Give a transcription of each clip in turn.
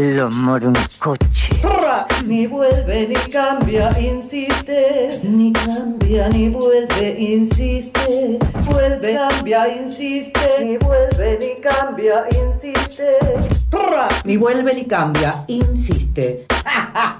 lo moroncoche. Ni vuelve ni cambia, insiste. Ni cambia ni vuelve, insiste. Vuelve, cambia, insiste. Ni vuelve ni cambia, insiste. Ni vuelve ni cambia, insiste.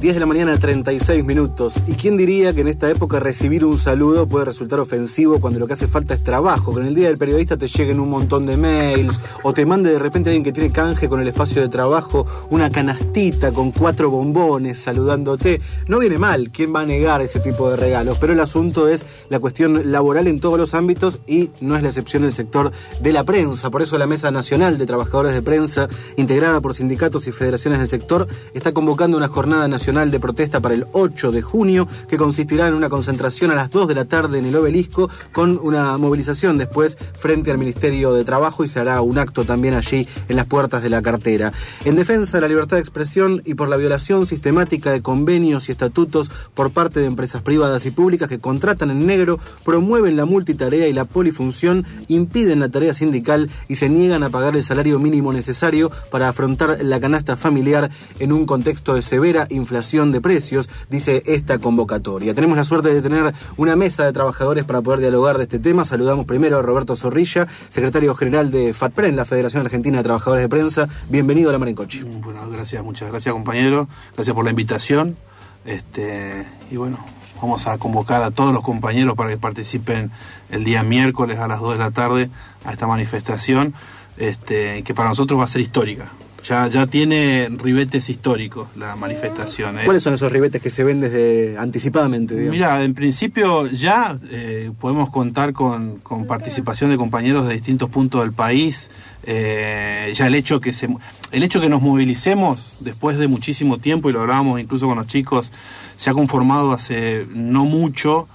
10 de la mañana, 36 minutos. ¿Y quién diría que en esta época recibir un saludo puede resultar ofensivo cuando lo que hace falta es trabajo? Con el día del periodista te lleguen un montón de mails o te mande de repente alguien que tiene canje con el espacio de trabajo una canastita con cuatro bombones saludándote. No viene mal, ¿quién va a negar ese tipo de regalos? Pero el asunto es la cuestión laboral en todos los ámbitos y no es la excepción del sector de la prensa. Por eso la Mesa Nacional de Trabajadores de Prensa, integrada por sindicatos y federaciones del sector, está convocando una jornada nacional de Protesta para el 8 de junio, que consistirá en una concentración a las 2 de la tarde en el obelisco, con una movilización después frente al Ministerio de Trabajo y se hará un acto también allí en las puertas de la cartera. En defensa de la libertad de expresión y por la violación sistemática de convenios y estatutos por parte de empresas privadas y públicas que contratan en negro, promueven la multitarea y la polifunción, impiden la tarea sindical y se niegan a pagar el salario mínimo necesario para afrontar la canasta familiar en un contexto de severa inflación de precios, dice esta convocatoria. Tenemos la suerte de tener una mesa de trabajadores para poder dialogar de este tema. Saludamos primero a Roberto Zorrilla, secretario general de FATPREN, la Federación Argentina de Trabajadores de Prensa. Bienvenido a la Marencoche. Bueno, gracias, muchas gracias compañero. Gracias por la invitación. Este, y bueno, vamos a convocar a todos los compañeros para que participen el día miércoles a las 2 de la tarde a esta manifestación, este, que para nosotros va a ser histórica. Ya, ya tiene ribetes históricos la manifestación. ¿eh? ¿Cuáles son esos ribetes que se ven desde anticipadamente? Mira, en principio ya eh, podemos contar con, con, participación de compañeros de distintos puntos del país. Eh, ya el hecho que se, el hecho que nos movilicemos después de muchísimo tiempo y lo hablábamos incluso con los chicos, se ha conformado hace no mucho.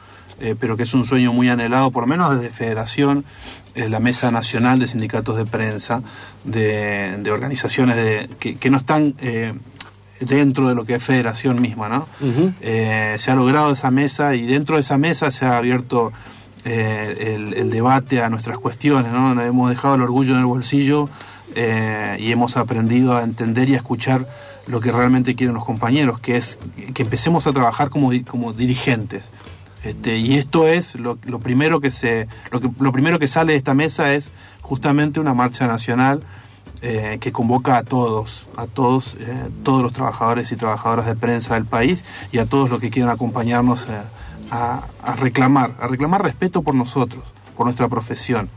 Eh, pero que es un sueño muy anhelado, por lo menos desde Federación, eh, la Mesa Nacional de Sindicatos de Prensa, de, de organizaciones de, que, que, no están eh, dentro de lo que es Federación misma, ¿no? Uh -huh. se ha logrado esa mesa y dentro de esa mesa se ha abierto el, el, debate a nuestras cuestiones, ¿no? Hemos dejado el orgullo en el bolsillo y hemos aprendido a entender y a escuchar lo que realmente quieren los compañeros, que es que empecemos a trabajar como, como dirigentes. Este, y esto es lo, primero que se lo, primero que sale de esta mesa es justamente una marcha nacional eh, que convoca a todos a todos eh, todos los trabajadores y trabajadoras de prensa del país y a todos los que quieran acompañarnos eh, a, a, reclamar a reclamar respeto por nosotros por nuestra profesión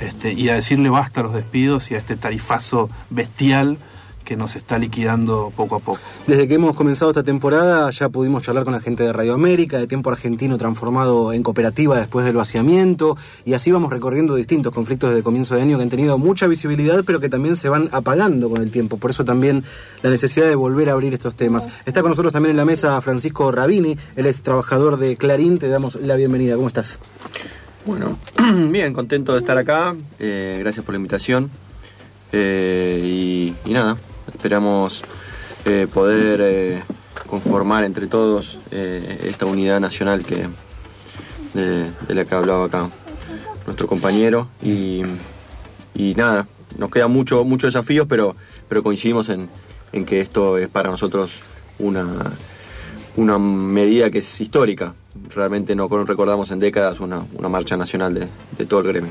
este, y a decirle basta a los despidos y a este tarifazo bestial que nos está liquidando poco a poco. Desde que hemos comenzado esta temporada ya pudimos charlar con la gente de Radio América, de Tiempo Argentino transformado en cooperativa después del vaciamiento, y así vamos recorriendo distintos conflictos desde el comienzo de año que han tenido mucha visibilidad, pero que también se van apagando con el tiempo. Por eso también la necesidad de volver a abrir estos temas. Está con nosotros también en la mesa Francisco Rabini, él es trabajador de Clarín, te damos la bienvenida. ¿Cómo estás? Bueno, bien, contento de estar acá, eh, gracias por la invitación. Eh, y, y, nada, esperamos eh, poder eh, conformar entre todos eh, esta unidad nacional que de, la que hablaba acá nuestro compañero y, y nada, nos quedan muchos mucho desafíos, pero, pero coincidimos en, en, que esto es para nosotros una, una medida que es histórica. Realmente no recordamos en décadas una, una marcha nacional de, de todo el gremio.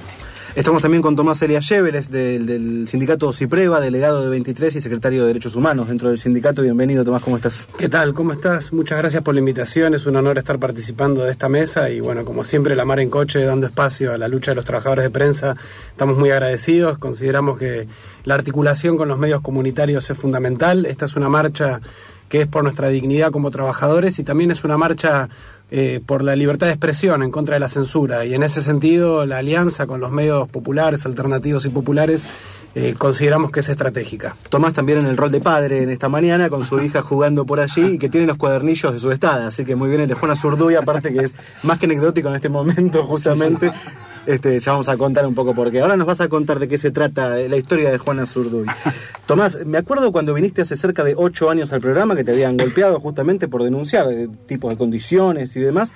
Estamos también con Tomás Elia Lléveles del, del, sindicato CIPREVA, delegado de 23 y secretario de Derechos Humanos dentro del sindicato. Bienvenido, Tomás, ¿cómo estás? ¿Qué tal? ¿Cómo estás? Muchas gracias por la invitación. Es un honor estar participando de esta mesa y, bueno, como siempre, la mar en coche, dando espacio a la lucha de los trabajadores de prensa. Estamos muy agradecidos. Consideramos que la articulación con los medios comunitarios es fundamental. Esta es una marcha que es por nuestra dignidad como trabajadores y también es una marcha eh, por la libertad de expresión en contra de la censura. Y en ese sentido, la alianza con los medios populares, alternativos y populares eh, consideramos que es estratégica. Tomás también en el rol de padre en esta mañana, con su hija jugando por allí y que tiene los cuadernillos de su estada. Así que muy bien, el de Juana Zurduy, aparte que es más que anecdótico en este momento, justamente. Sí, sí. Este, ya vamos a contar un poco por qué. Ahora nos vas a contar de qué se trata la historia de Juana Zurduy. Tomás, me acuerdo cuando viniste hace cerca de ocho años al programa que te habían golpeado justamente por denunciar tipos de condiciones y demás.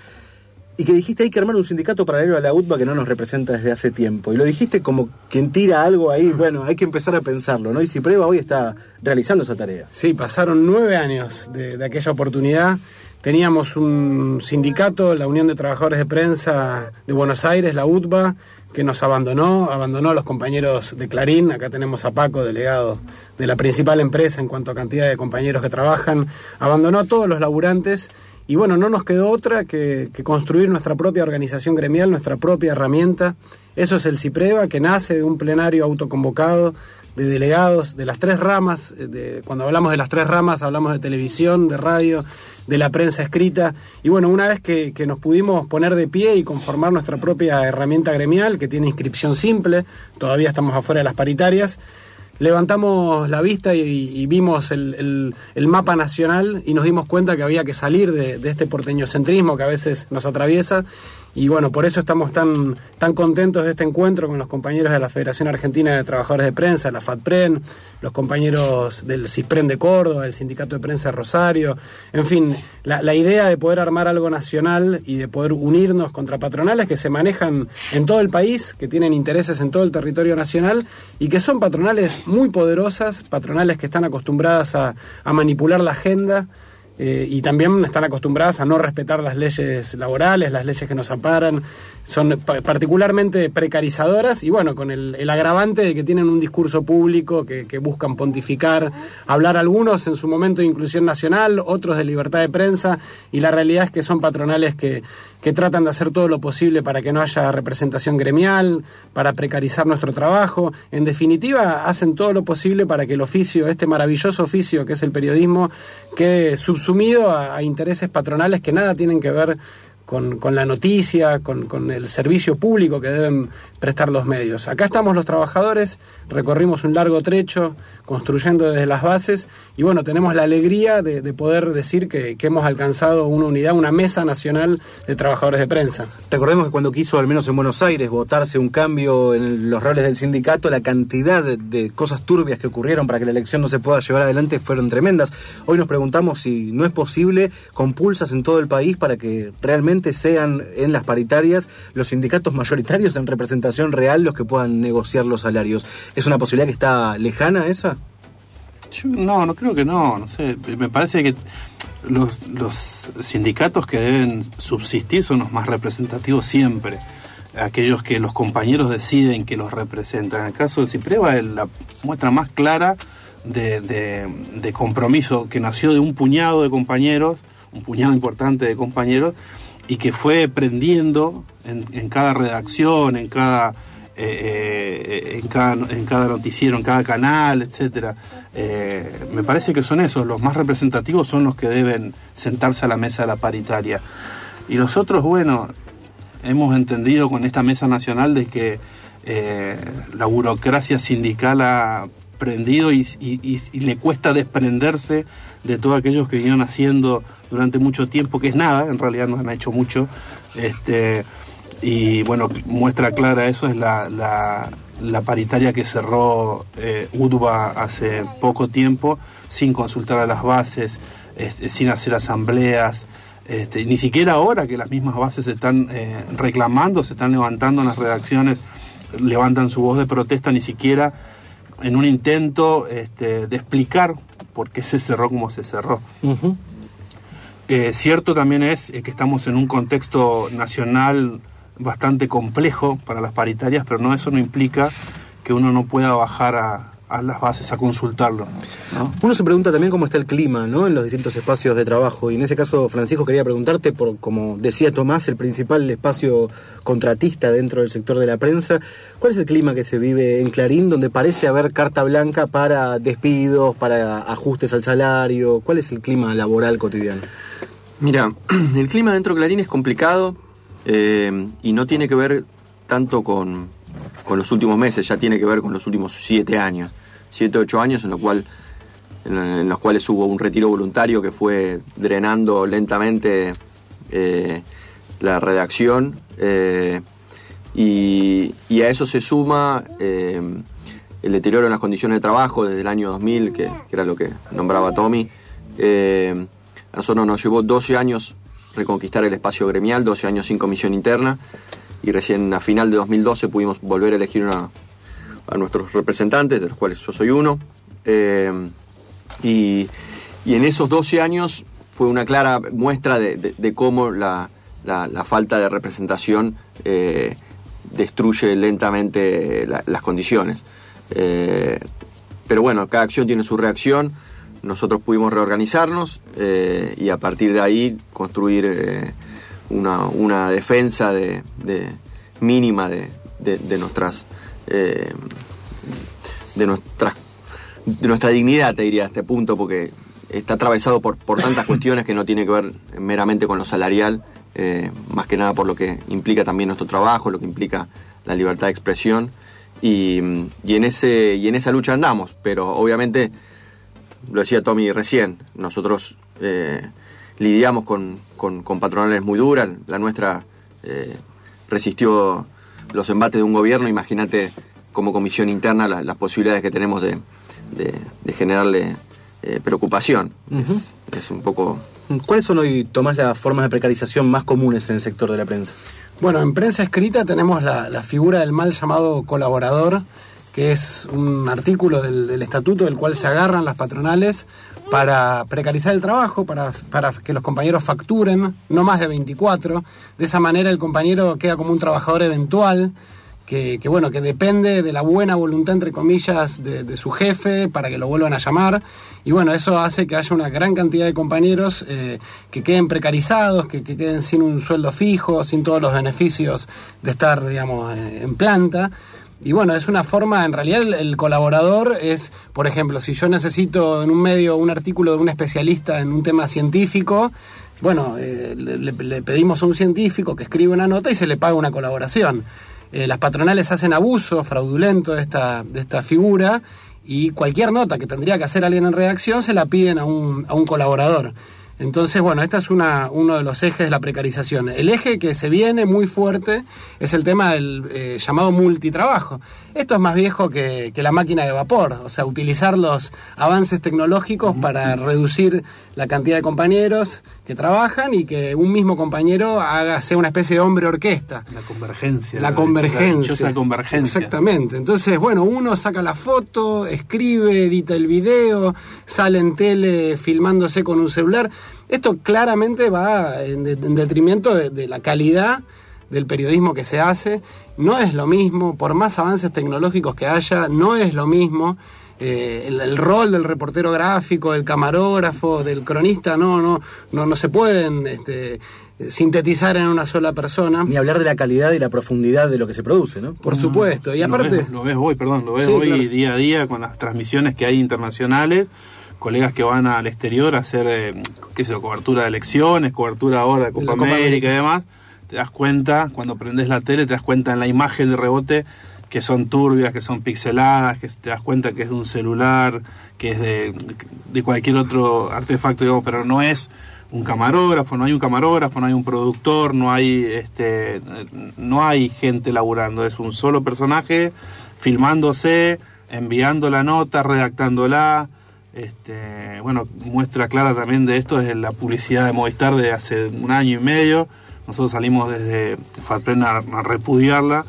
y que dijiste hay que armar un sindicato paralelo a la UTBA que no nos representa desde hace tiempo. Y lo dijiste como quien tira algo ahí, bueno, hay que empezar a pensarlo, ¿no? Y si prueba hoy está realizando esa tarea. Sí, pasaron nueve años de, de aquella oportunidad. Teníamos un sindicato, la Unión de Trabajadores de Prensa de Buenos Aires, la UTBA, que nos abandonó, abandonó a los compañeros de Clarín, acá tenemos a Paco, delegado de la principal empresa en cuanto a cantidad de compañeros que trabajan, abandonó a todos los laburantes y bueno, no nos quedó otra que, construir nuestra propia organización gremial, nuestra propia herramienta. Eso es el CIPREVA, que nace de un plenario autoconvocado de delegados de las tres ramas. eh, De, cuando hablamos de las tres ramas, hablamos de televisión, de radio, de la prensa escrita. Y bueno, una vez que, que nos pudimos poner de pie y conformar nuestra propia herramienta gremial, que tiene inscripción simple, todavía estamos afuera de las paritarias, levantamos la vista y, vimos el, el- el mapa nacional y nos dimos cuenta que había que salir de, de este porteñocentrismo que a veces nos atraviesa. Y bueno, por eso estamos tan, tan contentos de este encuentro con los compañeros de la Federación Argentina de Trabajadores de Prensa, la FATPREN, los compañeros del CISPREN de Córdoba, el Sindicato de Prensa Rosario. En fin, la, idea de poder armar algo nacional y de poder unirnos contra patronales que se manejan en todo el país, que tienen intereses en todo el territorio nacional y que son patronales muy poderosas, patronales que están acostumbradas a manipular la agenda. Eh, y también están acostumbradas a no respetar las leyes laborales, las leyes que nos amparan, son pa- particularmente precarizadoras y bueno, con el, agravante de que tienen un discurso público que, que buscan pontificar, hablar algunos en su momento de inclusión nacional, otros de libertad de prensa y la realidad es que son patronales que, que tratan de hacer todo lo posible para que no haya representación gremial, para precarizar nuestro trabajo. En definitiva, hacen todo lo posible para que el oficio, este maravilloso oficio que es el periodismo, quede subsumido a, a intereses patronales que nada tienen que ver con, con la noticia, con, con el servicio público que deben prestar los medios. Acá estamos los trabajadores, recorrimos un largo trecho construyendo desde las bases y bueno, tenemos la alegría de, de poder decir que, hemos alcanzado una unidad, una mesa nacional de trabajadores de prensa. Recordemos que cuando quiso, al menos en Buenos Aires, votarse un cambio en los roles del sindicato, la cantidad de, de cosas turbias que ocurrieron para que la elección no se pueda llevar adelante fueron tremendas. Hoy nos preguntamos si no es posible con pulsas en todo el país para que realmente sean en las paritarias los sindicatos mayoritarios en representación real los que puedan negociar los salarios. ¿Es una posibilidad que está lejana esa? No, no creo que no, no sé. Me parece que los, los sindicatos que deben subsistir son los más representativos siempre. Aquellos que los compañeros deciden que los representan. En el caso del CIPREVA es la muestra más clara de- de compromiso que nació de un puñado de compañeros, un puñado importante de compañeros, y que fue prendiendo en, en cada redacción, en cada eh, eh, en, cada, noticiero, en cada canal, etcétera. Eh, me parece que son esos, los más representativos son los que deben sentarse a la mesa de la paritaria. Y los otros, bueno, hemos entendido con esta mesa nacional de que la burocracia sindical ha prendido y- y le cuesta desprenderse de todos aquellos que vinieron haciendo durante mucho tiempo, que es nada, en realidad no han hecho mucho. Este, y bueno, muestra clara eso es la, la- la paritaria que cerró eh, UDBA hace poco tiempo, sin consultar a las bases, este, sin hacer asambleas, este, ni siquiera ahora que las mismas bases se están eh, reclamando, se están levantando en las redacciones, levantan su voz de protesta, ni siquiera en un intento este, de explicar por qué se cerró como se cerró. Eh, cierto también es eh, que estamos en un contexto nacional bastante complejo para las paritarias, pero no eso no implica que uno no pueda bajar a, a las bases a consultarlo. ¿no? Uno se pregunta también cómo está el clima, ¿no? En los distintos espacios de trabajo. Y en ese caso, Francisco, quería preguntarte por, como decía Tomás, el principal espacio contratista dentro del sector de la prensa. ¿Cuál es el clima que se vive en Clarín, donde parece haber carta blanca para despidos, para ajustes al salario? ¿Cuál es el clima laboral cotidiano? Mira, el clima dentro de Clarín es complicado eh, y no tiene que ver tanto con, con los últimos meses, ya tiene que ver con los últimos siete años. Siete, ocho años en, los cuales hubo un retiro voluntario que fue drenando lentamente eh, la redacción eh, y, a eso se suma eh, el deterioro en las condiciones de trabajo desde el año 2000, que, que era lo que nombraba Tommy. A nosotros nos llevó 12 años reconquistar el espacio gremial, 12 años sin comisión interna, y recién a final de 2012 pudimos volver a elegir una- a nuestros representantes, de los cuales yo soy uno. Eh, y, y en esos 12 años fue una clara muestra de, de- cómo la, la- falta de representación eh, destruye lentamente la- las condiciones. Eh, pero bueno, cada acción tiene su reacción. Nosotros pudimos reorganizarnos y a partir de ahí construir una, una defensa de, mínima de nuestras eh, de nuestras de nuestra dignidad, te diría, a este punto, porque está atravesado por, por tantas cuestiones que no tiene que ver meramente con lo salarial, eh, más que nada por lo que implica también nuestro trabajo, lo que implica la libertad de expresión. Y, y en, ese, y en esa lucha andamos, pero obviamente, lo decía Tommy recién, nosotros eh, lidiamos con, con- con patronales muy duras, la nuestra eh, resistió los embates de un gobierno, imagínate como comisión interna la- las posibilidades que tenemos de, de- de generarle eh, preocupación. es, es un poco... ¿Cuáles son hoy, Tomás, las formas de precarización más comunes en el sector de la prensa? Bueno, en prensa escrita tenemos la, la figura del mal llamado colaborador, que es un artículo del, del estatuto del cual se agarran las patronales para precarizar el trabajo, para, para que los compañeros facturen no más de 24. De esa manera el compañero queda como un trabajador eventual. Que, que, bueno, que depende de la buena voluntad, entre comillas, de, de su jefe para que lo vuelvan a llamar. Y bueno, eso hace que haya una gran cantidad de compañeros eh, que queden precarizados, que, que queden sin un sueldo fijo, sin todos los beneficios de estar, digamos, en planta. Y bueno, es una forma, en realidad el, colaborador es, por ejemplo, si yo necesito en un medio un artículo de un especialista en un tema científico, bueno, eh, le pedimos a un científico que escriba una nota y se le paga una colaboración. Eh, las patronales hacen abuso fraudulento de esta, de esta figura y cualquier nota que tendría que hacer alguien en redacción se la piden a un, a un colaborador. Entonces, bueno, este es una, uno de los ejes de la precarización. El eje que se viene muy fuerte es el tema del eh, llamado multitrabajo. Esto es más viejo que, que la máquina de vapor, o sea, utilizar los avances tecnológicos para reducir la cantidad de compañeros que trabajan y que un mismo compañero haga, sea una especie de hombre orquesta. La convergencia. La La convergencia. dichosa convergencia. Exactamente. Entonces, bueno, uno saca la foto, escribe, edita el video, sale en tele filmándose con un celular. Esto claramente va en, de- en detrimento de, de la calidad del periodismo que se hace. No es lo mismo, por más avances tecnológicos que haya, no es lo mismo. Eh, el, el rol del reportero gráfico, del camarógrafo, del cronista, no, no, no, no se pueden este, sintetizar en una sola persona. Ni hablar de la calidad y la profundidad de lo que se produce, ¿no? Por supuesto. Y Lo aparte. ves- Lo ves, hoy, perdón, lo ves Sí, hoy claro. día a día con las transmisiones que hay internacionales, colegas que van al exterior a hacer, eh, qué sé yo, cobertura de elecciones, cobertura ahora de Copa América, América. y demás, te das cuenta, cuando prendes la tele, te das cuenta en la imagen de rebote que son turbias, que son pixeladas, que te das cuenta que es de un celular, que es de, de cualquier otro artefacto, digamos, pero no es un camarógrafo, no hay un camarógrafo, no hay un productor, no hay este no hay gente laburando, es un solo personaje filmándose, enviando la nota, redactándola. Este, bueno, muestra clara también de esto es la publicidad de Movistar de hace un año y medio. Nosotros salimos desde Fatpren a, a repudiarla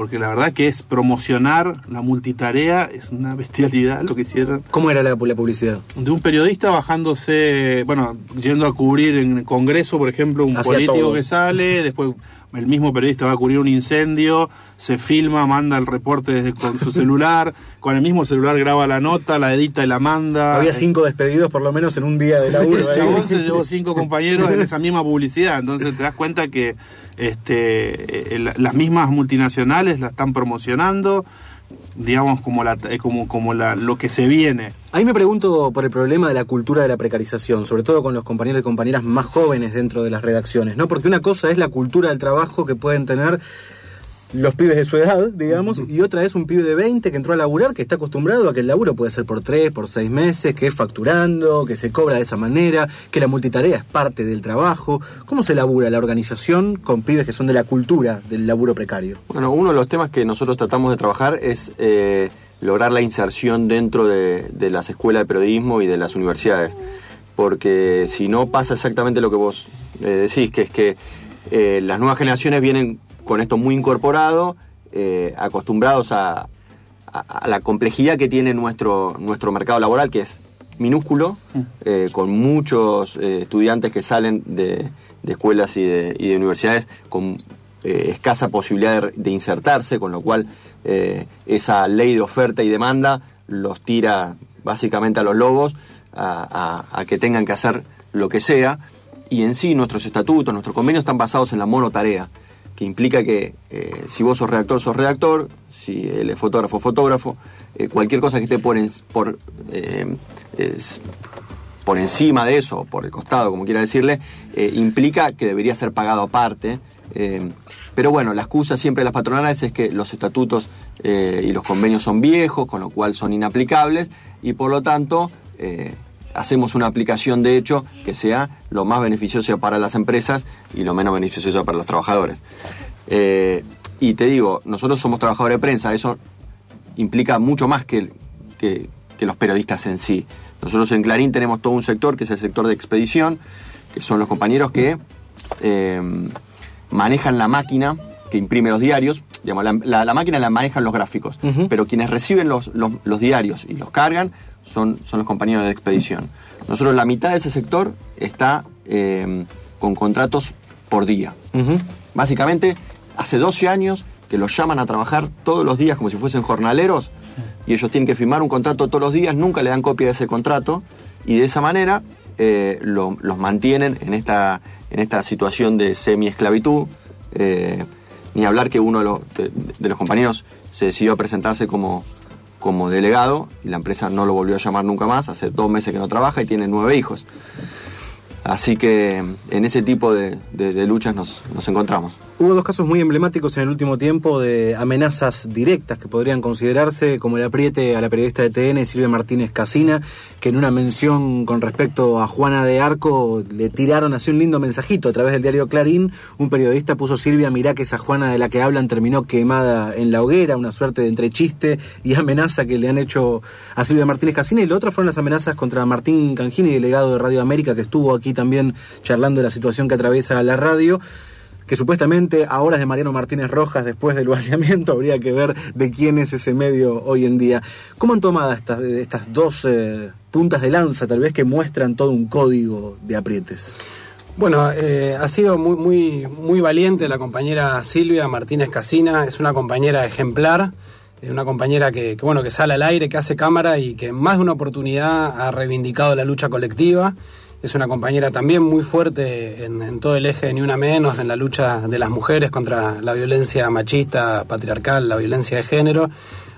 porque la verdad que es promocionar la multitarea, es una bestialidad lo que hicieron ¿Cómo era la, la publicidad? de un periodista bajándose, bueno, yendo a cubrir en el Congreso, por ejemplo, un político todo. que sale, después el mismo periodista va a cubrir un incendio, se filma, manda el reporte desde con su celular, con el mismo celular graba la nota, la edita y la manda. Había cinco despedidos por lo menos en un día de laburo. El se llevó cinco compañeros en esa misma publicidad, entonces te das cuenta que este, eh, la- las mismas multinacionales la están promocionando, digamos como la eh, como como lo que se viene. Ahí me pregunto por el problema de la cultura de la precarización, sobre todo con los compañeros y compañeras más jóvenes dentro de las redacciones, ¿no? Porque una cosa es la cultura del trabajo que pueden tener los pibes de su edad, digamos, y otra es un pibe de 20 que entró a laburar, que está acostumbrado a que el laburo puede ser por 3, por 6 meses, que es facturando, que se cobra de esa manera, que la multitarea es parte del trabajo. ¿Cómo se labura la organización con pibes que son de la cultura del laburo precario? Bueno, uno de los temas que nosotros tratamos de trabajar es eh, lograr la inserción dentro de, de las escuelas de periodismo y de las universidades. porque si no pasa exactamente lo que vos eh, decís, que es que eh, las nuevas generaciones vienen con esto muy incorporado, eh, acostumbrados a, a- a la complejidad que tiene nuestro, nuestro mercado laboral, que es minúsculo, eh, con muchos eh, estudiantes que salen de, de escuelas y de, y de universidades con escasa posibilidad de, de insertarse, con lo cual esa ley de oferta y demanda los tira básicamente a los lobos a, a- a que tengan que hacer lo que sea. Y en sí nuestros estatutos, nuestros convenios están basados en la monotarea, que implica que eh, si vos sos redactor, sos redactor, si él es fotógrafo, fotógrafo, eh, cualquier cosa que esté por, por, eh, por encima de eso, por el costado, como quiera decirle, eh, implica que debería ser pagado aparte. eh, pero bueno, la excusa siempre de las patronales es que los estatutos eh, y los convenios son viejos, con lo cual son inaplicables, y por lo tanto eh, hacemos una aplicación de hecho que sea lo más beneficiosa para las empresas y lo menos beneficiosa para los trabajadores. Eh, y te digo, nosotros somos trabajadores de prensa, eso implica mucho más que, que- que los periodistas en sí. Nosotros en Clarín tenemos todo un sector que es el sector de expedición, que son los compañeros que eh, manejan la máquina que imprime los diarios. Digamos, la, la- la máquina la manejan los gráficos, pero quienes reciben los, los- los diarios y los cargan son, son los compañeros de expedición. Nosotros la mitad de ese sector está eh, con contratos por día. Básicamente, hace 12 años que los llaman a trabajar todos los días como si fuesen jornaleros y ellos tienen que firmar un contrato todos los días, nunca le dan copia de ese contrato y de esa manera eh, lo- los mantienen en esta, en esta situación de semi-esclavitud. eh, ni hablar que uno de los, de- de los compañeros se decidió a presentarse como, como delegado y la empresa no lo volvió a llamar nunca más, hace dos meses que no trabaja y tiene nueve hijos. Así que en ese tipo de, luchas nos, nos encontramos. Hubo dos casos muy emblemáticos en el último tiempo de amenazas directas que podrían considerarse, como el apriete a la periodista de TN Silvia Martínez Casina, que en una mención con respecto a Juana de Arco le tiraron así un lindo mensajito a través del diario Clarín. Un periodista puso Silvia, mirá que esa Juana de la que hablan terminó quemada en la hoguera, una suerte de entre chiste y amenaza que le han hecho a Silvia Martínez Casina. Y la otra fueron las amenazas contra Martín Cangini, delegado de Radio América, que estuvo aquí también charlando de la situación que atraviesa la radio que supuestamente a horas de Mariano Martínez Rojas después del vaciamiento habría que ver de quién es ese medio hoy en día. ¿Cómo han tomado estas, estas dos eh, puntas de lanza tal vez que muestran todo un código de aprietes? Bueno, eh, ha sido muy, muy, muy valiente la compañera Silvia Martínez Casina, es una compañera ejemplar, eh, una compañera que, bueno, que sale al aire, que hace cámara y que en más de una oportunidad ha reivindicado la lucha colectiva. Es una compañera también muy fuerte en, todo el eje de Ni Una Menos, en la lucha de las mujeres contra la violencia machista, patriarcal, la violencia de género.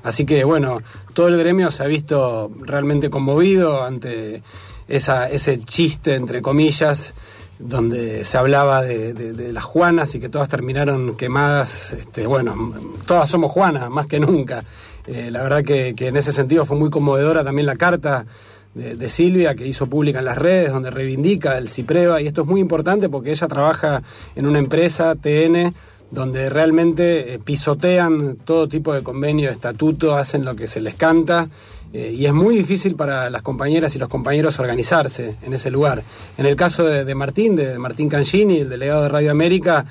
Así que bueno, todo el gremio se ha visto realmente conmovido ante esa, ese chiste, entre comillas, donde se hablaba de, las Juanas y que todas terminaron quemadas. Este, bueno, todas somos Juanas, más que nunca. Eh, la verdad que en ese sentido fue muy conmovedora también la carta de, Silvia que hizo pública en las redes, donde reivindica el CIPREVA, y esto es muy importante porque ella trabaja en una empresa, TN, donde realmente eh, pisotean todo tipo de convenio, de estatuto, hacen lo que se les canta. eh, y es muy difícil para las compañeras y los compañeros organizarse en ese lugar. En el caso de, de Martín, de Martín Cangini, el delegado de Radio América,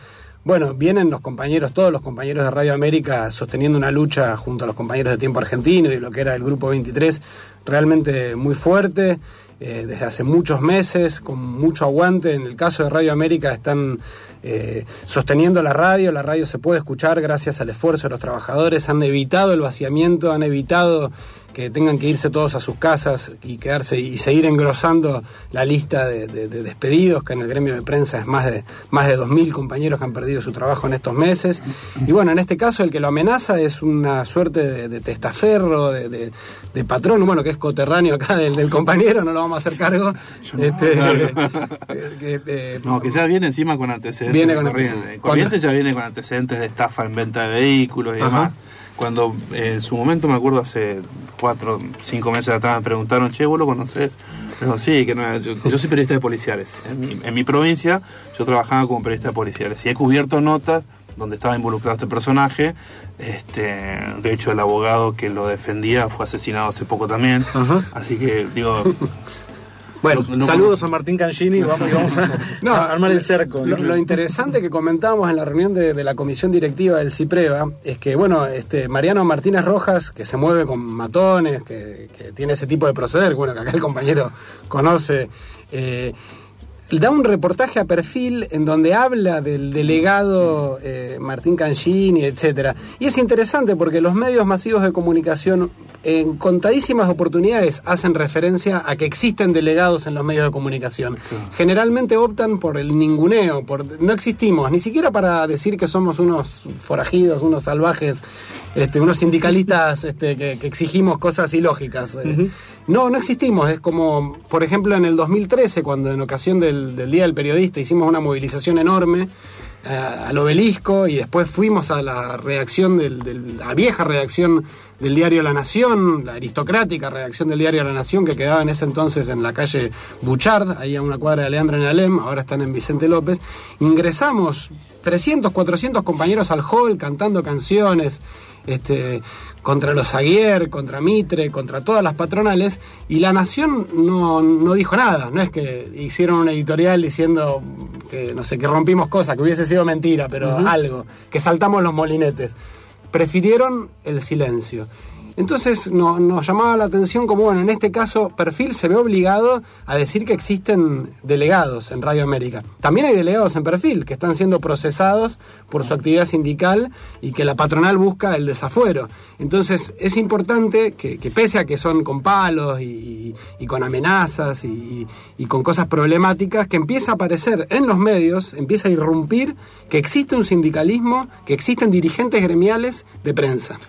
bueno, vienen los compañeros, todos los compañeros de Radio América sosteniendo una lucha junto a los compañeros de Tiempo Argentino y lo que era el Grupo 23, realmente muy fuerte, eh, desde hace muchos meses, con mucho aguante. En el caso de Radio América están eh, sosteniendo la radio, la radio se puede escuchar gracias al esfuerzo de los trabajadores, han evitado el vaciamiento, han evitado que tengan que irse todos a sus casas y quedarse y seguir engrosando la lista de, de- de despedidos, que en el gremio de prensa es más de más de 2.000 compañeros que han perdido su trabajo en estos meses. Y bueno, en este caso el que lo amenaza es una suerte de, de testaferro, de, patrón, bueno, que es coterráneo acá del, del compañero, no lo vamos a hacer cargo. Este, que, eh, No, que ya viene encima con antecedentes. Viene con de corriente. antecedentes. Corrientes ya viene con antecedentes de estafa en venta de vehículos y Ajá. demás. Cuando eh, en su momento, me acuerdo hace cuatro, cinco meses atrás, me preguntaron, che, ¿vos lo conocés? Sí, que no, yo, yo soy periodista de policiales. En mi, en mi provincia yo trabajaba como periodista de policiales y he cubierto notas donde estaba involucrado este personaje. Este, de hecho, el abogado que lo defendía fue asesinado hace poco también. Ajá. Así que, digo, Bueno, No- no Saludos a Martín Cangini, vamos, y vamos a, No, a armar el cerco. Lo, lo interesante que comentábamos en la reunión de, de la comisión directiva del CIPREVA es que, bueno, este Mariano Martínez Rojas, que se mueve con matones, que, que tiene ese tipo de proceder, bueno, que acá el compañero conoce, eh, da un reportaje a perfil en donde habla del delegado eh, Martín Cangini, etcétera. Y es interesante porque los medios masivos de comunicación en contadísimas oportunidades hacen referencia a que existen delegados en los medios de comunicación. Generalmente optan por el ninguneo, por no existimos, ni siquiera para decir que somos unos forajidos, unos salvajes, este, unos sindicalistas este, que, que exigimos cosas ilógicas. Eh, No, no existimos. Es como, por ejemplo, en el 2013, cuando en ocasión del, del Día del Periodista hicimos una movilización enorme eh, al obelisco y después fuimos a la redacción del, del- la vieja redacción del diario La Nación, la aristocrática redacción del diario La Nación que quedaba en ese entonces en la calle Buchard, ahí a una cuadra de Leandro en Alem, ahora están en Vicente López. Ingresamos 300, 400 compañeros al hall cantando canciones este, contra los Aguier, contra Mitre, contra todas las patronales, y La Nación no, no dijo nada, no es que hicieron un editorial diciendo que, no sé, que rompimos cosas, que hubiese sido mentira, pero algo, que saltamos los molinetes. Prefirieron el silencio. Entonces no- nos llamaba la atención como, bueno, en este caso Perfil se ve obligado a decir que existen delegados en Radio América. También hay delegados en Perfil que están siendo procesados por su actividad sindical y que la patronal busca el desafuero. Entonces es importante que, pese a que son con palos y con amenazas y, y con cosas problemáticas, que empieza a aparecer en los medios, empieza a irrumpir que existe un sindicalismo, que existen dirigentes gremiales de prensa.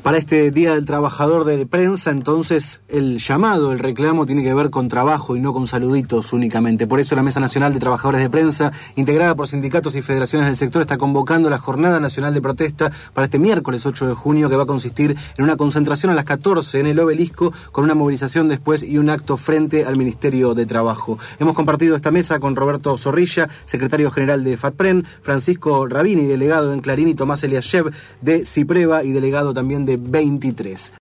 Para este Día del Trabajador de Prensa, entonces, el llamado, el reclamo tiene que ver con trabajo y no con saluditos únicamente. Por eso la Mesa Nacional de Trabajadores de Prensa, integrada por sindicatos y federaciones del sector, está convocando la Jornada Nacional de Protesta para este miércoles 8 de junio, que va a consistir en una concentración a las 14 en el obelisco, con una movilización después y un acto frente al Ministerio de Trabajo. Hemos compartido esta mesa con Roberto Zorrilla, secretario general de FATPREN, Francisco Rabini, delegado en Clarín, y Tomás Eliashev de Cipreva y delegado también de 23.